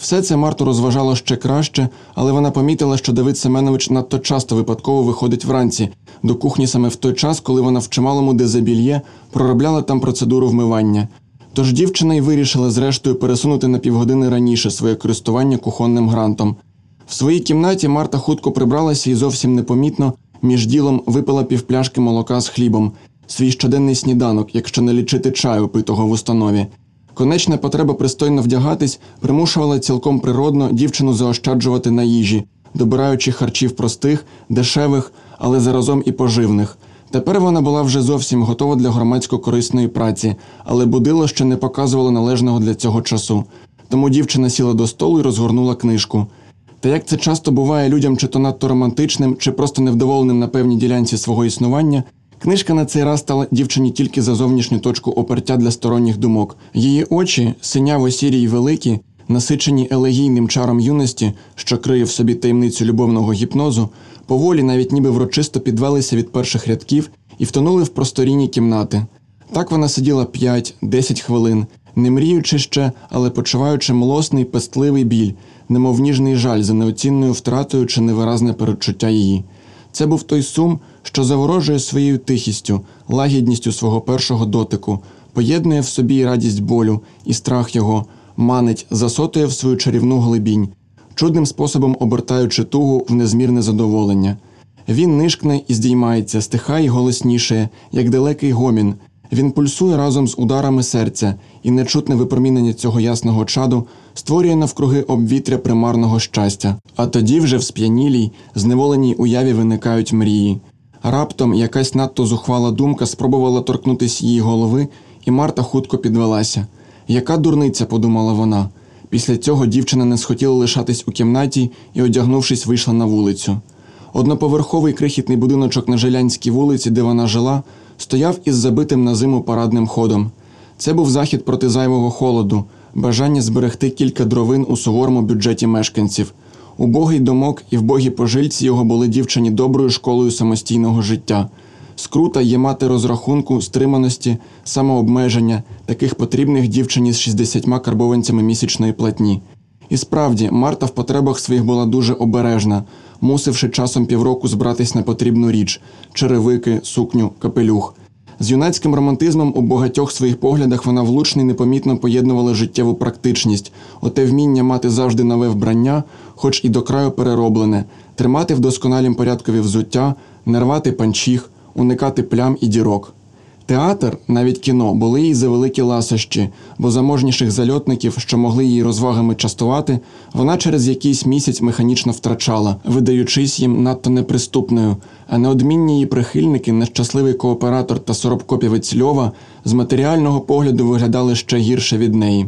Все це Марту розважало ще краще, але вона помітила, що Давид Семенович надто часто випадково виходить вранці до кухні саме в той час, коли вона в чималому дезабільє проробляла там процедуру вмивання. Тож дівчина й вирішила зрештою пересунути на півгодини раніше своє користування кухонним грантом. В своїй кімнаті Марта хутко прибралася і зовсім непомітно між ділом випила півпляшки молока з хлібом, свій щоденний сніданок, якщо не лічити чаю, питого в установі. Конечна потреба пристойно вдягатись примушувала цілком природно дівчину заощаджувати на їжі, добираючи харчів простих, дешевих, але заразом і поживних. Тепер вона була вже зовсім готова для громадсько-корисної праці, але будило ще не показувало належного для цього часу. Тому дівчина сіла до столу і розгорнула книжку. Та як це часто буває людям чи то надто романтичним, чи просто невдоволеним на певній ділянці свого існування, книжка на цей раз стала дівчині тільки за зовнішню точку опертя для сторонніх думок. Її очі, синяво сірі й великі, насичені елегійним чаром юності, що криє в собі таємницю любовного гіпнозу, поволі навіть ніби врочисто підвелися від перших рядків і втонули в просторінні кімнати. Так вона сиділа 5-10 хвилин, не мріючи ще, але почуваючи млосний, пестливий біль, немов ніжний жаль за неоцінною втратою чи невиразне передчуття її. Це був той сум, що заворожує своєю тихістю, лагідністю свого першого дотику, поєднує в собі і радість болю, і страх його, манить, засотує в свою чарівну глибінь, чудним способом обертаючи тугу в незмірне задоволення. Він нишкне і здіймається, стихає й голосніше, як далекий гомін. Він пульсує разом з ударами серця, і нечутне випромінення цього ясного чаду створює навкруги обвітря примарного щастя. А тоді вже в сп'янілій, зневоленій уяві виникають мрії. Раптом якась надто зухвала думка спробувала торкнутися її голови, і Марта хутко підвелася. Яка дурниця, подумала вона. Після цього дівчина не схотіла лишатись у кімнаті і, одягнувшись, вийшла на вулицю. Одноповерховий крихітний будиночок на Желянській вулиці, де вона жила, стояв із забитим на зиму парадним ходом. Це був захід проти зайвого холоду, бажання зберегти кілька дровин у суворому бюджеті мешканців. Убогий домок і вбогі пожильці його були дівчині доброю школою самостійного життя. Скрута є мати розрахунку, стриманості, самообмеження, таких потрібних дівчині з 60 карбованцями місячної платні. І справді, Марта в потребах своїх була дуже обережна, мусивши часом півроку збратись на потрібну річ черевики, сукню, капелюх. З юнацьким романтизмом у багатьох своїх поглядах вона влучно і непомітно поєднувала життєву практичність, оте вміння мати завжди нове вбрання, хоч і до краю перероблене, тримати в досконалім порядкові взуття, не рвати панчіх, уникати плям і дірок. Театр, навіть кіно, були їй за великі ласощі, бо заможніших зальотників, що могли її розвагами частувати, вона через якийсь місяць механічно втрачала, видаючись їм надто неприступною, а неодмінні її прихильники, нещасливий кооператор та соробкопівець Льова, з матеріального погляду виглядали ще гірше від неї.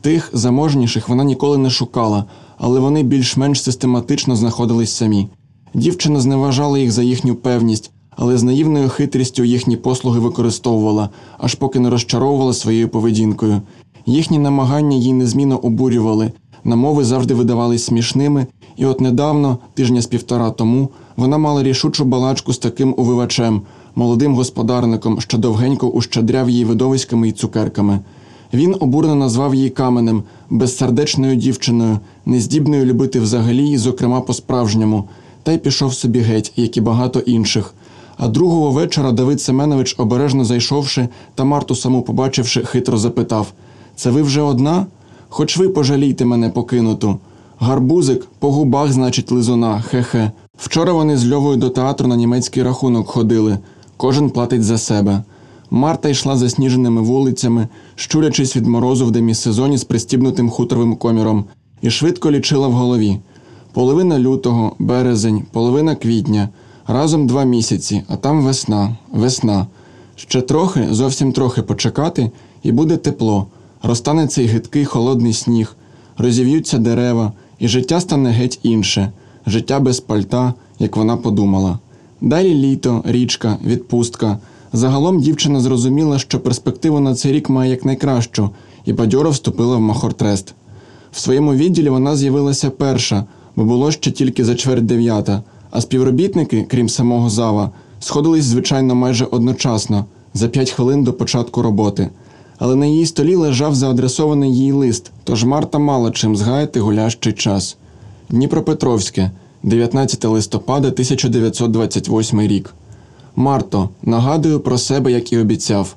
Тих заможніших вона ніколи не шукала, але вони більш-менш систематично знаходились самі. Дівчина зневажала їх за їхню певність але з наївною хитрістю їхні послуги використовувала, аж поки не розчаровувала своєю поведінкою. Їхні намагання їй незмінно обурювали, намови завжди видавались смішними, і от недавно, тижня з півтора тому, вона мала рішучу балачку з таким увивачем, молодим господарником, що довгенько ущадряв її видовиськами і цукерками. Він обурено назвав її каменем, безсердечною дівчиною, нездібною любити взагалі, і, зокрема, по-справжньому, та й пішов собі геть, як і багато інших. А другого вечора Давид Семенович, обережно зайшовши та Марту саму побачивши, хитро запитав Це ви вже одна? Хоч ви пожалійте мене покинуту. Гарбузик по губах, значить, лизуна, хе-хе. Вчора вони з Льовою до театру на німецький рахунок ходили, кожен платить за себе. Марта йшла засніженими вулицями, щурячись від морозу в демісезоні з пристібнутим хуторовим коміром, і швидко лічила в голові половина лютого, березень, половина квітня. Разом два місяці, а там весна, весна. Ще трохи, зовсім трохи почекати, і буде тепло. Розтане цей гидкий холодний сніг, розів'ються дерева, і життя стане геть інше, життя без пальта, як вона подумала. Далі літо, річка, відпустка. Загалом дівчина зрозуміла, що перспективу на цей рік має якнайкращу, і бадьоро вступила в Махортрест. В своєму відділі вона з'явилася перша, бо було ще тільки за чверть дев'ята а співробітники, крім самого зава, сходились звичайно майже одночасно за п'ять хвилин до початку роботи. але на її столі лежав заадресований їй лист, тож Марта мала чим згаяти гулящий час. Дніпропетровське, 19 листопада 1928 рік. Марто, нагадую про себе, як і обіцяв.